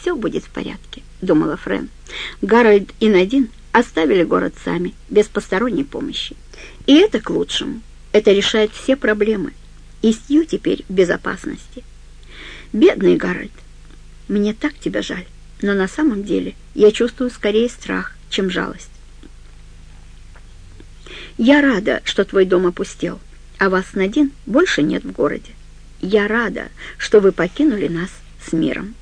все будет в порядке», — думала Френ. Гарольд и Надин оставили город сами, без посторонней помощи. И это к лучшему. Это решает все проблемы. И Сью теперь в безопасности. Бедный Гарольд, мне так тебя жаль, но на самом деле я чувствую скорее страх, чем жалость. Я рада, что твой дом опустел, а вас, Надин, больше нет в городе. Я рада, что вы покинули нас с миром.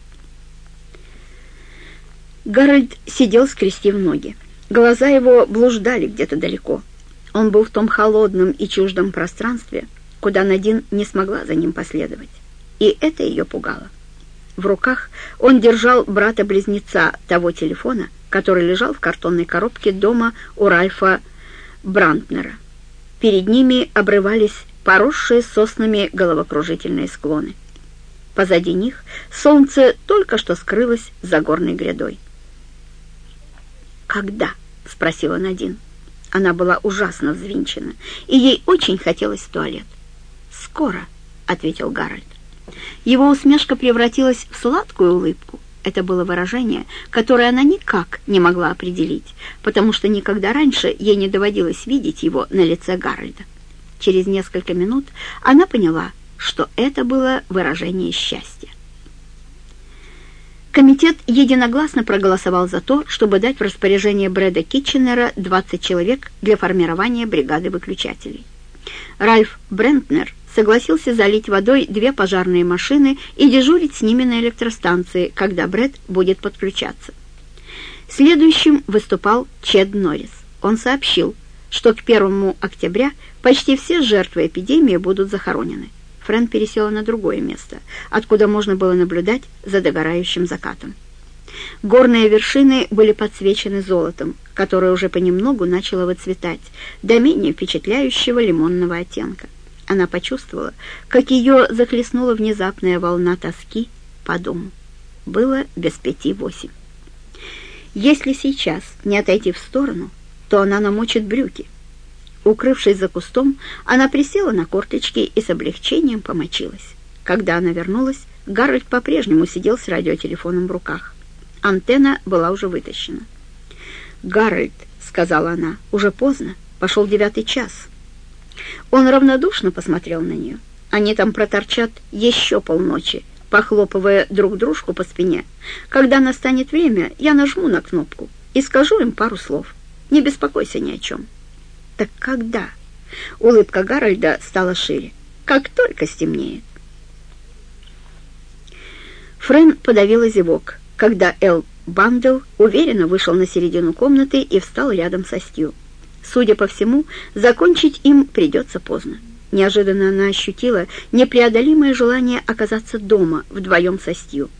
Гарольд сидел, скрестив ноги. Глаза его блуждали где-то далеко. Он был в том холодном и чуждом пространстве, куда Надин не смогла за ним последовать. И это ее пугало. В руках он держал брата-близнеца того телефона, который лежал в картонной коробке дома у Ральфа Брантнера. Перед ними обрывались поросшие соснами головокружительные склоны. Позади них солнце только что скрылось за горной грядой. «Когда?» — спросила Надин. Она была ужасно взвинчена, и ей очень хотелось в туалет. «Скоро», — ответил Гарольд. Его усмешка превратилась в сладкую улыбку. Это было выражение, которое она никак не могла определить, потому что никогда раньше ей не доводилось видеть его на лице Гарольда. Через несколько минут она поняла, что это было выражение счастья. Комитет единогласно проголосовал за то, чтобы дать в распоряжение Брэда Китченера 20 человек для формирования бригады выключателей. Ральф Брентнер согласился залить водой две пожарные машины и дежурить с ними на электростанции, когда Брэд будет подключаться. Следующим выступал Чед Норрис. Он сообщил, что к 1 октября почти все жертвы эпидемии будут захоронены. Френ пересела на другое место, откуда можно было наблюдать за догорающим закатом. Горные вершины были подсвечены золотом, которое уже понемногу начало выцветать, до менее впечатляющего лимонного оттенка. Она почувствовала, как ее захлестнула внезапная волна тоски по дому. Было без пяти восемь. Если сейчас не отойти в сторону, то она намочит брюки — Укрывшись за кустом, она присела на корточки и с облегчением помочилась. Когда она вернулась, Гарольд по-прежнему сидел с радиотелефоном в руках. Антенна была уже вытащена. «Гарольд», — сказала она, — «уже поздно, пошел девятый час». Он равнодушно посмотрел на нее. Они там проторчат еще полночи, похлопывая друг дружку по спине. Когда настанет время, я нажму на кнопку и скажу им пару слов. Не беспокойся ни о чем. «Так когда?» Улыбка Гарольда стала шире. «Как только стемнеет». Френ подавила зевок, когда Эл Бандел уверенно вышел на середину комнаты и встал рядом со Стью. Судя по всему, закончить им придется поздно. Неожиданно она ощутила непреодолимое желание оказаться дома вдвоем со Стью.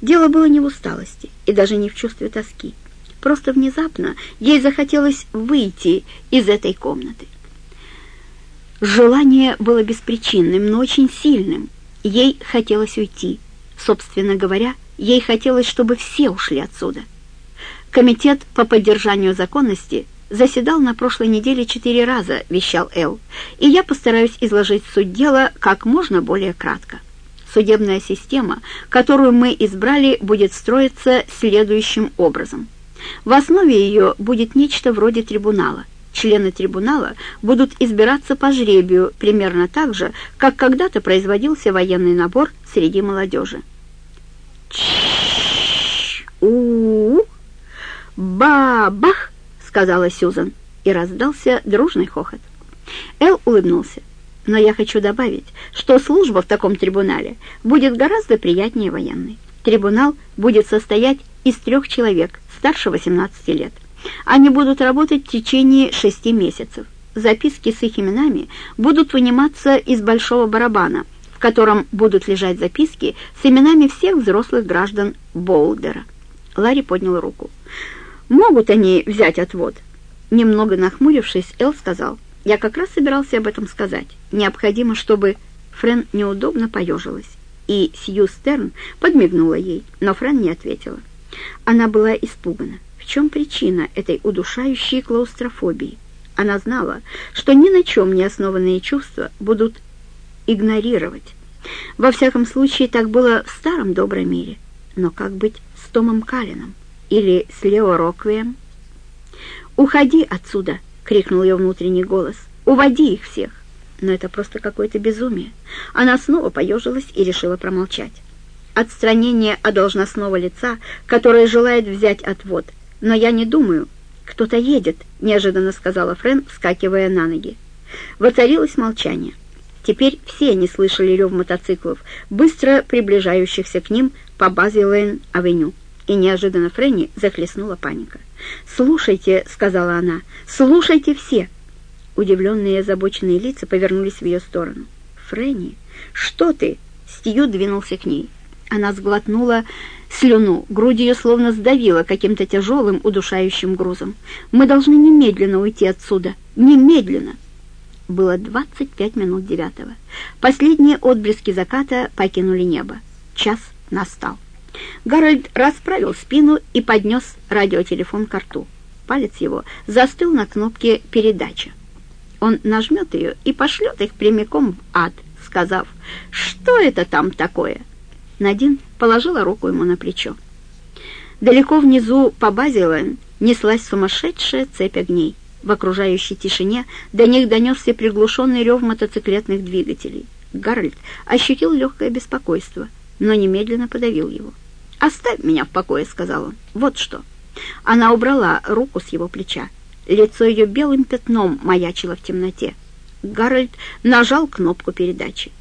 Дело было не в усталости и даже не в чувстве тоски. Просто внезапно ей захотелось выйти из этой комнаты. Желание было беспричинным, но очень сильным. Ей хотелось уйти. Собственно говоря, ей хотелось, чтобы все ушли отсюда. Комитет по поддержанию законности заседал на прошлой неделе четыре раза, вещал Эл, и я постараюсь изложить суть дела как можно более кратко. Судебная система, которую мы избрали, будет строиться следующим образом – в основе ее будет нечто вроде трибунала. Члены трибунала будут избираться по жребию, примерно так же, как когда-то производился военный набор среди молодежи. у «Бабах!» — сказала Сьюзан, и раздался дружный хохот. Эл улыбнулся. «Но я хочу добавить, что служба в таком трибунале будет гораздо приятнее военной. Трибунал будет состоять из трех человек, старше 18 лет. Они будут работать в течение шести месяцев. Записки с их именами будут выниматься из большого барабана, в котором будут лежать записки с именами всех взрослых граждан Болдера. Ларри поднял руку. «Могут они взять отвод?» Немного нахмурившись, Эл сказал, «Я как раз собирался об этом сказать. Необходимо, чтобы...» Френ неудобно поежилась, и Сью Стерн подмигнула ей, но Френ не ответила. Она была испугана. В чем причина этой удушающей клаустрофобии? Она знала, что ни на чем не основанные чувства будут игнорировать. Во всяком случае, так было в старом добром мире. Но как быть с Томом Калином? Или с Лео Роквием? «Уходи отсюда!» — крикнул ее внутренний голос. «Уводи их всех!» Но это просто какое-то безумие. Она снова поежилась и решила промолчать. Отстранение от должностного лица, которое желает взять отвод. Но я не думаю. «Кто-то едет», — неожиданно сказала Френ, вскакивая на ноги. Воцарилось молчание. Теперь все они слышали рев мотоциклов, быстро приближающихся к ним по Базилейн-авеню. И неожиданно Фрэнни захлестнула паника. «Слушайте», — сказала она, — «слушайте все». Удивленные и озабоченные лица повернулись в ее сторону. «Фрэнни, что ты?» Стью двинулся к ней. Она сглотнула слюну, грудь ее словно сдавила каким-то тяжелым, удушающим грузом. «Мы должны немедленно уйти отсюда! Немедленно!» Было 25 минут девятого. Последние отблески заката покинули небо. Час настал. Гарольд расправил спину и поднес радиотелефон к рту. Палец его застыл на кнопке «Передача». Он нажмет ее и пошлет их прямиком в ад, сказав, «Что это там такое?» Надин положила руку ему на плечо. Далеко внизу по Базилен неслась сумасшедшая цепь огней. В окружающей тишине до них донесся приглушенный рев мотоциклетных двигателей. Гарольд ощутил легкое беспокойство, но немедленно подавил его. «Оставь меня в покое», — сказал он. «Вот что». Она убрала руку с его плеча. Лицо ее белым пятном маячило в темноте. Гарольд нажал кнопку передачи.